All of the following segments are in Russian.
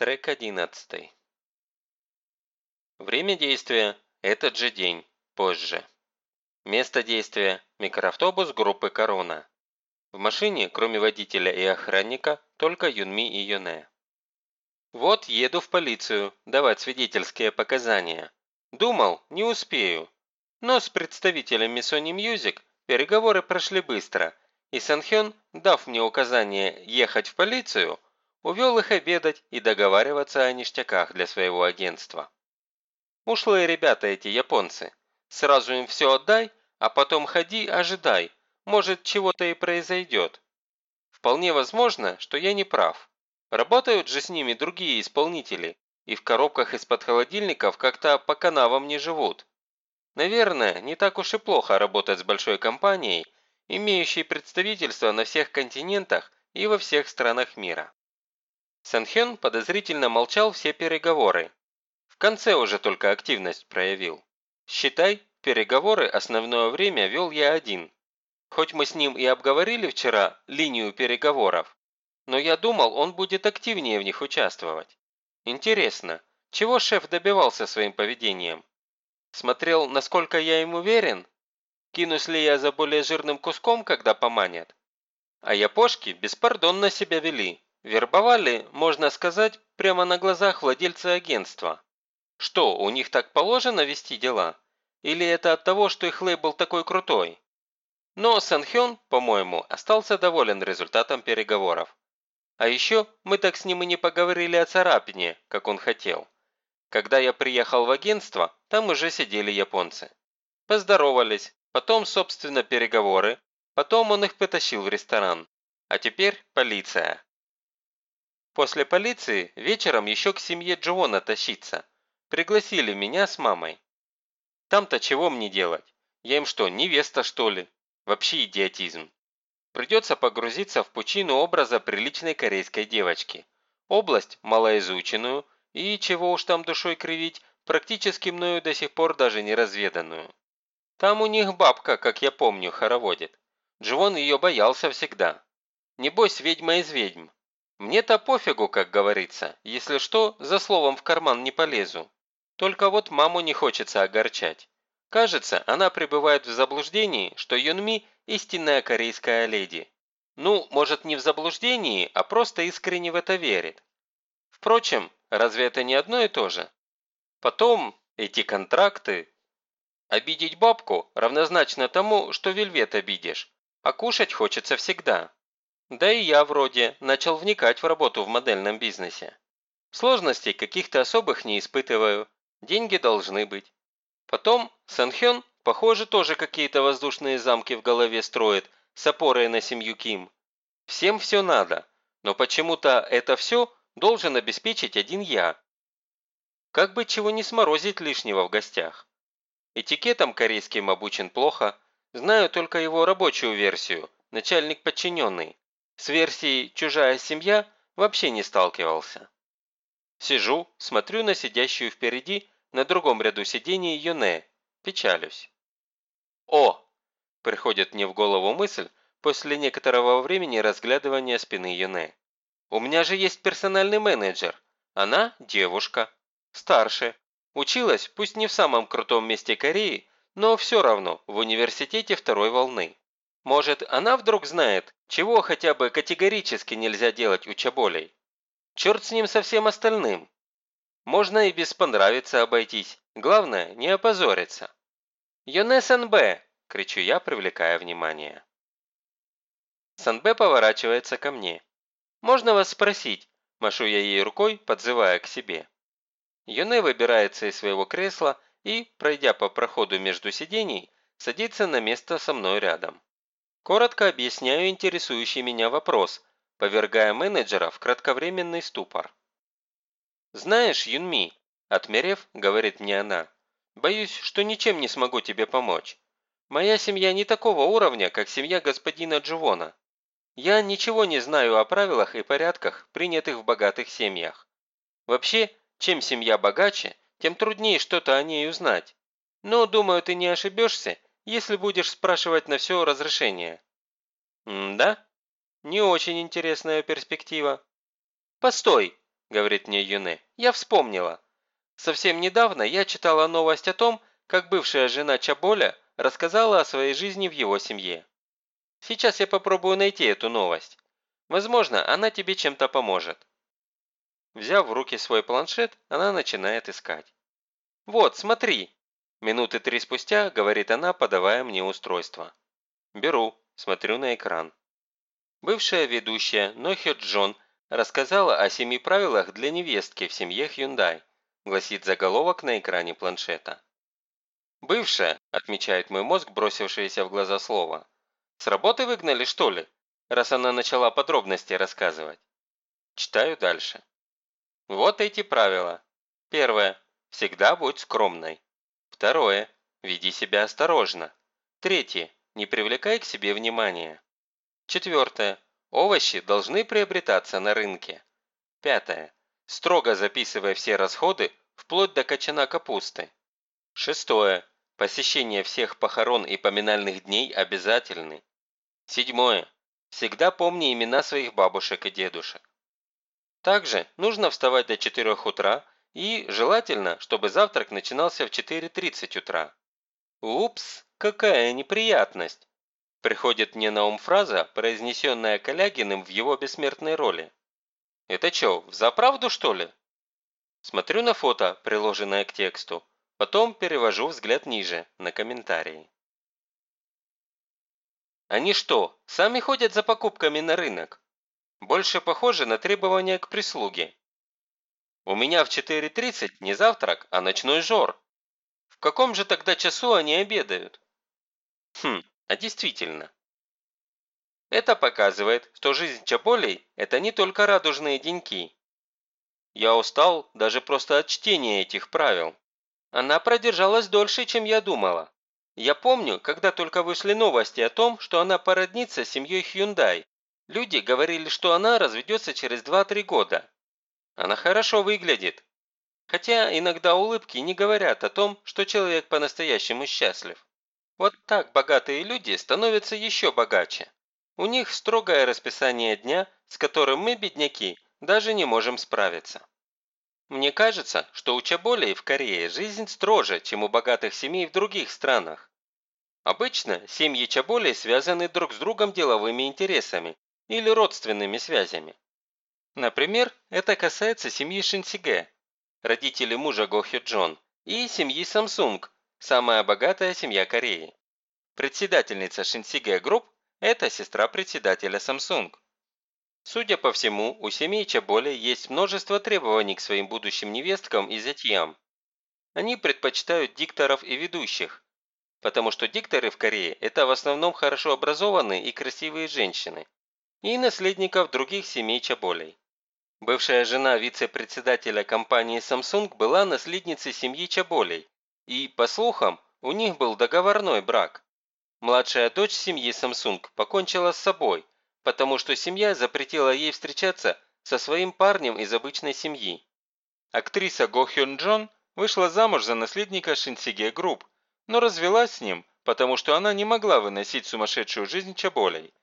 Трек 11. Время действия – этот же день, позже. Место действия – микроавтобус группы «Корона». В машине, кроме водителя и охранника, только Юнми и Юне. Вот еду в полицию давать свидетельские показания. Думал, не успею. Но с представителями Sony Music переговоры прошли быстро, и Санхён, дав мне указание ехать в полицию – увел их обедать и договариваться о ништяках для своего агентства. Ушлые ребята эти японцы. Сразу им все отдай, а потом ходи, ожидай. Может, чего-то и произойдет. Вполне возможно, что я не прав. Работают же с ними другие исполнители, и в коробках из-под холодильников как-то по канавам не живут. Наверное, не так уж и плохо работать с большой компанией, имеющей представительство на всех континентах и во всех странах мира. Санхён подозрительно молчал все переговоры. В конце уже только активность проявил. Считай, переговоры основное время вел я один. Хоть мы с ним и обговорили вчера линию переговоров, но я думал, он будет активнее в них участвовать. Интересно, чего шеф добивался своим поведением? Смотрел, насколько я ему верен? Кинусь ли я за более жирным куском, когда поманят? А япошки беспардонно себя вели. Вербовали, можно сказать, прямо на глазах владельца агентства. Что, у них так положено вести дела? Или это от того, что их лейбл такой крутой? Но Санхён, по-моему, остался доволен результатом переговоров. А еще мы так с ним и не поговорили о царапине, как он хотел. Когда я приехал в агентство, там уже сидели японцы. Поздоровались, потом, собственно, переговоры, потом он их потащил в ресторан. А теперь полиция. После полиции вечером еще к семье Джона тащиться. Пригласили меня с мамой. Там-то чего мне делать? Я им что, невеста что ли? Вообще идиотизм. Придется погрузиться в пучину образа приличной корейской девочки. Область малоизученную и, чего уж там душой кривить, практически мною до сих пор даже не разведанную. Там у них бабка, как я помню, хороводит. Джон ее боялся всегда. Небось, ведьма из ведьм. Мне-то пофигу, как говорится. Если что, за словом в карман не полезу. Только вот маму не хочется огорчать. Кажется, она пребывает в заблуждении, что Юнми – истинная корейская леди. Ну, может, не в заблуждении, а просто искренне в это верит. Впрочем, разве это не одно и то же? Потом, эти контракты. Обидеть бабку равнозначно тому, что вельвет обидишь, а кушать хочется всегда. Да и я вроде начал вникать в работу в модельном бизнесе. Сложностей каких-то особых не испытываю, деньги должны быть. Потом Санхён, похоже, тоже какие-то воздушные замки в голове строит с опорой на семью Ким. Всем все надо, но почему-то это все должен обеспечить один я. Как бы чего не сморозить лишнего в гостях. Этикетом корейским обучен плохо, знаю только его рабочую версию, начальник подчиненный. С версией «чужая семья» вообще не сталкивался. Сижу, смотрю на сидящую впереди, на другом ряду сидений Юне, печалюсь. «О!» – приходит мне в голову мысль после некоторого времени разглядывания спины Юне. «У меня же есть персональный менеджер. Она – девушка. Старше. Училась, пусть не в самом крутом месте Кореи, но все равно в университете второй волны. Может, она вдруг знает, чего хотя бы категорически нельзя делать у Чаболей? Черт с ним со всем остальным. Можно и без понравиться обойтись. Главное, не опозориться. «Йоне Санбэ!» – кричу я, привлекая внимание. Санбэ поворачивается ко мне. «Можно вас спросить?» – машу я ей рукой, подзывая к себе. Йоне выбирается из своего кресла и, пройдя по проходу между сидений, садится на место со мной рядом. Коротко объясняю интересующий меня вопрос, повергая менеджера в кратковременный ступор. «Знаешь, Юнми», – отмерев, говорит мне она, – «боюсь, что ничем не смогу тебе помочь. Моя семья не такого уровня, как семья господина Джувона. Я ничего не знаю о правилах и порядках, принятых в богатых семьях. Вообще, чем семья богаче, тем труднее что-то о ней узнать. Но, думаю, ты не ошибешься, если будешь спрашивать на все разрешение». «М-да? Не очень интересная перспектива». «Постой!» – говорит мне Юне, – «я вспомнила. Совсем недавно я читала новость о том, как бывшая жена Чаболя рассказала о своей жизни в его семье. Сейчас я попробую найти эту новость. Возможно, она тебе чем-то поможет». Взяв в руки свой планшет, она начинает искать. «Вот, смотри!» Минуты три спустя, говорит она, подавая мне устройство. Беру, смотрю на экран. Бывшая ведущая Нохи Джон рассказала о семи правилах для невестки в семье Hyundai, гласит заголовок на экране планшета. «Бывшая», – отмечает мой мозг, бросившееся в глаза слово. «С работы выгнали, что ли?» раз она начала подробности рассказывать. Читаю дальше. Вот эти правила. Первое. Всегда будь скромной. Второе. Веди себя осторожно. Третье. Не привлекай к себе внимания. Четвертое. Овощи должны приобретаться на рынке. Пятое. Строго записывай все расходы, вплоть до кочана капусты. Шестое. Посещение всех похорон и поминальных дней обязательны. Седьмое. Всегда помни имена своих бабушек и дедушек. Также нужно вставать до 4 утра и, желательно, чтобы завтрак начинался в 4.30 утра. Упс, какая неприятность! Приходит мне на ум фраза, произнесенная Калягиным в его бессмертной роли. «Это что, взаправду что ли?» Смотрю на фото, приложенное к тексту, потом перевожу взгляд ниже, на комментарии. Они что, сами ходят за покупками на рынок? Больше похоже на требования к прислуге. У меня в 4.30 не завтрак, а ночной жор. В каком же тогда часу они обедают? Хм, а действительно. Это показывает, что жизнь Чаполей – это не только радужные деньки. Я устал даже просто от чтения этих правил. Она продержалась дольше, чем я думала. Я помню, когда только вышли новости о том, что она породнится с семьей Hyundai. Люди говорили, что она разведется через 2-3 года. Она хорошо выглядит. Хотя иногда улыбки не говорят о том, что человек по-настоящему счастлив. Вот так богатые люди становятся еще богаче. У них строгое расписание дня, с которым мы, бедняки, даже не можем справиться. Мне кажется, что у Чаболей в Корее жизнь строже, чем у богатых семей в других странах. Обычно семьи Чаболей связаны друг с другом деловыми интересами или родственными связями. Например, это касается семьи Шинсиге, родители мужа Го Хё Джон, и семьи Самсунг, самая богатая семья Кореи. Председательница Шинсиге Group – это сестра председателя Samsung. Судя по всему, у семей Чаболи есть множество требований к своим будущим невесткам и зятьям. Они предпочитают дикторов и ведущих, потому что дикторы в Корее – это в основном хорошо образованные и красивые женщины, и наследников других семей Чаболей. Бывшая жена вице-председателя компании Samsung была наследницей семьи Чаболей, и, по слухам, у них был договорной брак. Младшая дочь семьи Samsung покончила с собой, потому что семья запретила ей встречаться со своим парнем из обычной семьи. Актриса Го Хён Джон вышла замуж за наследника Шинсиге Group, но развелась с ним, потому что она не могла выносить сумасшедшую жизнь Чаболей.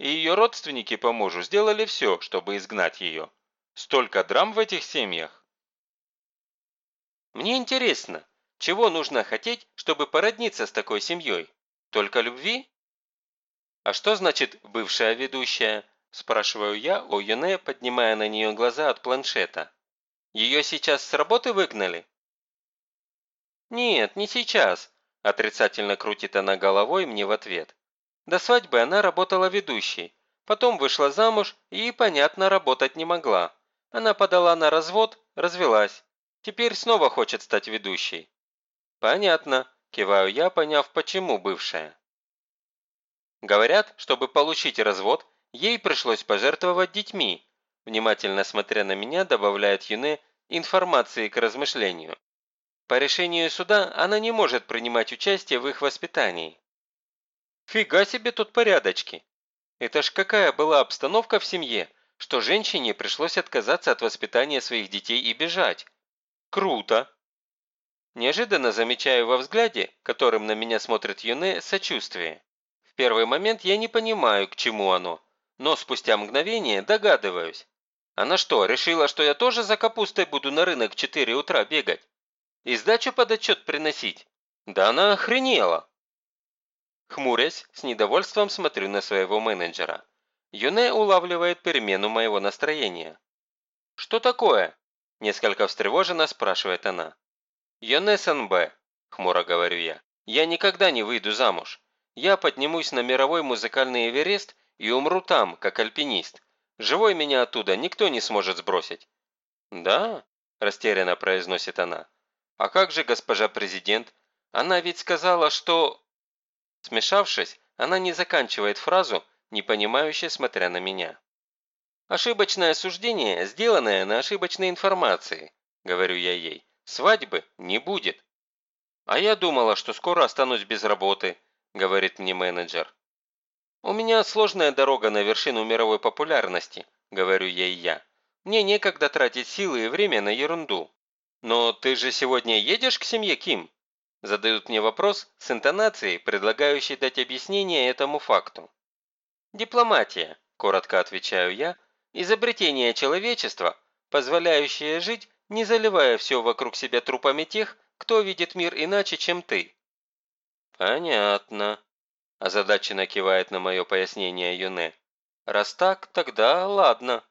И ее родственники по мужу сделали все, чтобы изгнать ее. Столько драм в этих семьях. Мне интересно, чего нужно хотеть, чтобы породниться с такой семьей? Только любви? А что значит «бывшая ведущая»? Спрашиваю я у Юне, поднимая на нее глаза от планшета. Ее сейчас с работы выгнали? Нет, не сейчас, отрицательно крутит она головой мне в ответ. До свадьбы она работала ведущей, потом вышла замуж и, понятно, работать не могла. Она подала на развод, развелась. Теперь снова хочет стать ведущей. «Понятно», – киваю я, поняв, почему бывшая. Говорят, чтобы получить развод, ей пришлось пожертвовать детьми. Внимательно смотря на меня, добавляет Юне информации к размышлению. По решению суда она не может принимать участие в их воспитании. Фига себе тут порядочки. Это ж какая была обстановка в семье, что женщине пришлось отказаться от воспитания своих детей и бежать. Круто! Неожиданно замечаю во взгляде, которым на меня смотрит Юне, сочувствие. В первый момент я не понимаю, к чему оно, но спустя мгновение догадываюсь. Она что, решила, что я тоже за капустой буду на рынок в 4 утра бегать? И сдачу под отчет приносить? Да она охренела!» Хмурясь, с недовольством смотрю на своего менеджера. Юне улавливает перемену моего настроения. «Что такое?» – несколько встревоженно спрашивает она. «Юне СНБ», – хмуро говорю я. «Я никогда не выйду замуж. Я поднимусь на мировой музыкальный Эверест и умру там, как альпинист. Живой меня оттуда никто не сможет сбросить». «Да?» – растерянно произносит она. «А как же госпожа президент? Она ведь сказала, что...» Смешавшись, она не заканчивает фразу, не понимающе смотря на меня. «Ошибочное суждение, сделанное на ошибочной информации», – говорю я ей. «Свадьбы не будет». «А я думала, что скоро останусь без работы», – говорит мне менеджер. «У меня сложная дорога на вершину мировой популярности», – говорю ей я. «Мне некогда тратить силы и время на ерунду». «Но ты же сегодня едешь к семье Ким?» Задают мне вопрос с интонацией, предлагающей дать объяснение этому факту. Дипломатия, коротко отвечаю я, изобретение человечества, позволяющее жить, не заливая все вокруг себя трупами тех, кто видит мир иначе, чем ты. Понятно, озадаченно кивает на мое пояснение Юне. Раз так, тогда ладно.